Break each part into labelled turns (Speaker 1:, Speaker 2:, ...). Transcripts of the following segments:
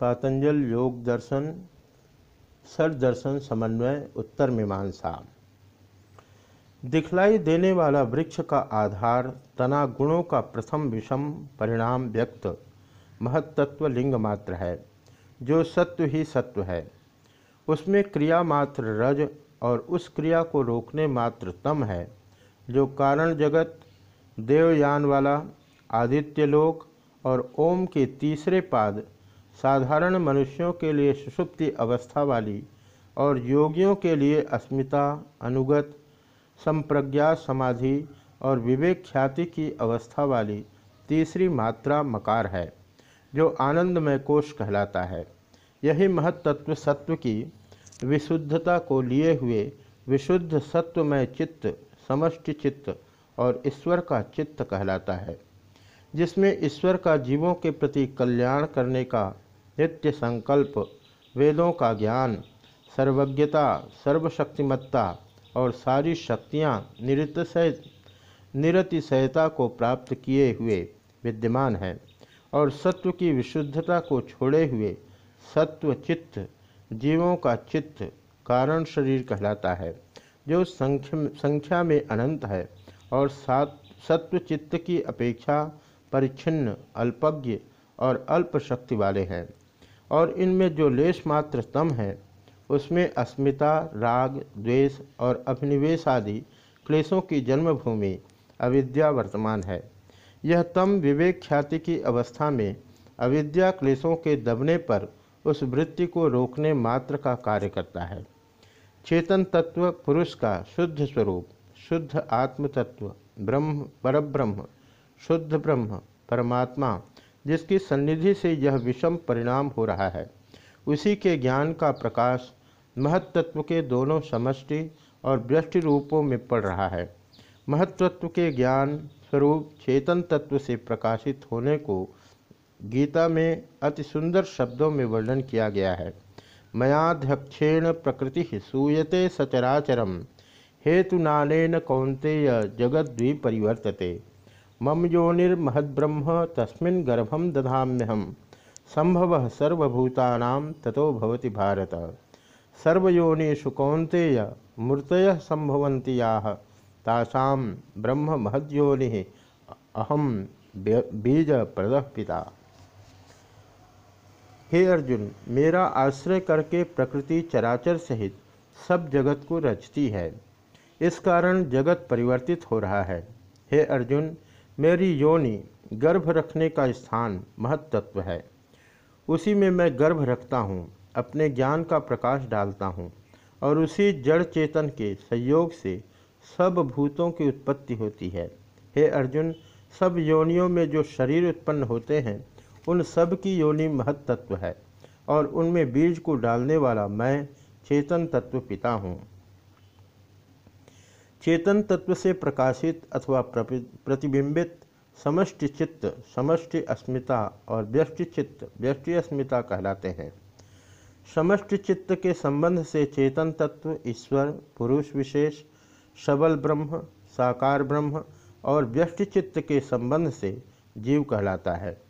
Speaker 1: पातंजल योग दर्शन, सर दर्शन समन्वय, उत्तर मीमांसा। दिखलाई देने वाला वृक्ष का आधार, तना गुणों का प्रथम विषम परिणाम व्यक्त महत्त्व लिंग मात्र है, जो सत्व ही सत्व है। उसमें क्रिया मात्र रज और उस क्रिया को रोकने मात्र तम है, जो कारण जगत, देवयान वाला, आदित्य लोक और ओम के तीसरे पाद साधारण मनुष्यों के लिए सुषुप्ति अवस्था वाली और योगियों के लिए अस्मिता, अनुगत, संप्रज्ञा, समाधि और विवेक ख्याति की अवस्था वाली तीसरी मात्रा मकार है, जो आनंदमय कोश कहलाता है। यही महत्त्व सत्व की विशुद्धता को लिए हुए विशुद्ध सत्वमय चित्त, समष्टि चित्त और ईश्वर का चित्त कहलाता है, जिसमें ईश्वर का जीवों के प्रति कल्याण करने का नित्य संकल्प, वेदों का ज्ञान, सर्वज्ञता, सर्वशक्तिमत्ता और सारी शक्तियाँ निरतिशय निरतिशयता को प्राप्त किए हुए विद्यमान है और सत्व की विशुद्धता को छोड़े हुए सत्व चित्त, जीवों का चित्त कारण शरीर कहलाता है, जो संख्या में अनंत है और सात, सत्व चित्त की अपेक्षा परिच्छिन्न, अल्पज्ञ और अल्प शक्ति वाले हैं। और इनमें जो लेश मात्र तम है, उसमें अस्मिता, राग, द्वेष और अभिनिवेश आदि क्लेशों की जन्मभूमि अविद्या वर्तमान है। यह तम विवेक ख्याति की अवस्था में अविद्या क्लेशों के दबने पर उस वृत्ति को रोकने मात्र का कार्य करता है। चेतन तत्व पुरुष का शुद्ध स्वरूप, शुद्ध आत्म तत्व ब्रह्म, परब्रह्म, शुद्ध ब्रह्म, परमात्मा जिसकी सन्निधि से यह विषम परिणाम हो रहा है। उसी के ज्ञान का प्रकाश महत्त्व के दोनों समष्टि और व्यष्टि रूपों में पड़ रहा है। महत्त्व के ज्ञान स्वरूप चेतन तत्व से प्रकाशित होने को गीता में अति सुंदर शब्दों में वर्णन किया गया है। मयाध्यक्षेण प्रकृति सूयते सचराचरम हेतुनानेन कौंतेय जगद्विपरिवर्तते। मम योनिर्महद्ब्रह्म तस्मिन् गर्भम दधाम्यहम। संभव सर्वभूता ततो भवति भारत। सर्वयोनिषु कौंतेय मूर्तय संभवन्ति याः। तासाम ब्रह्म महद्योनि अहम बीज प्रद पिता। हे अर्जुन, मेरा आश्रय करके प्रकृति चराचर सहित सब जगत को रचती है। इस कारण जगत परिवर्तित हो रहा है। हे अर्जुन मेरी योनि गर्भ रखने का स्थान महत्त्व है। उसी में मैं गर्भ रखता हूँ, अपने ज्ञान का प्रकाश डालता हूँ और उसी जड़ चेतन के संयोग से सब भूतों की उत्पत्ति होती है। हे अर्जुन, सब योनियों में जो शरीर उत्पन्न होते हैं, उन सब की योनि महत्त्व है और उनमें बीज को डालने वाला मैं चेतन तत्व पिता हूँ। चेतन तत्व से प्रकाशित अथवा प्रतिबिंबित समष्टि चित्त, समष्टि अस्मिता और व्यष्टि चित्त, व्यष्टि अस्मिता कहलाते हैं। समष्टि चित्त के संबंध से चेतन तत्व, ईश्वर, पुरुष विशेष, सबल ब्रह्म, साकार ब्रह्म और व्यष्टि चित्त के संबंध से जीव कहलाता है।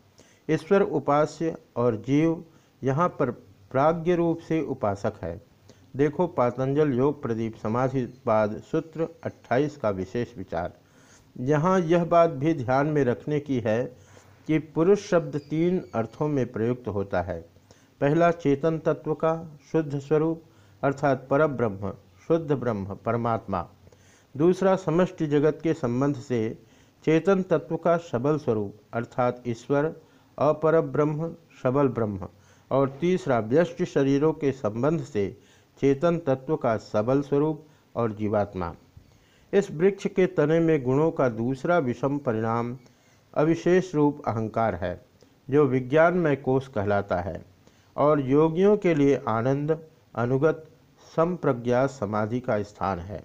Speaker 1: ईश्वर उपास्य और जीव यहाँ पर प्राग्ञ रूप से उपासक है। देखो पातंजल योग प्रदीप समाधिपाद सूत्र 28 का विशेष विचार। यहाँ यह बात भी ध्यान में रखने की है कि पुरुष शब्द तीन अर्थों में प्रयुक्त होता है। पहला, चेतन तत्व का शुद्ध स्वरूप, अर्थात परब्रह्म, शुद्ध ब्रह्म, परमात्मा। दूसरा, समष्टि जगत के संबंध से चेतन तत्व का सबल स्वरूप, अर्थात ईश्वर अपर ब्रह्म सबल ब्रह्म। और तीसरा, व्यष्टि शरीरों के संबंध से चेतन तत्व का सबल स्वरूप और जीवात्मा। इस वृक्ष के तने में गुणों का दूसरा विषम परिणाम अविशेष रूप अहंकार है, जो विज्ञान में कोष कहलाता है और योगियों के लिए आनंद, अनुगत, संप्रज्ञा, समाधि का स्थान है।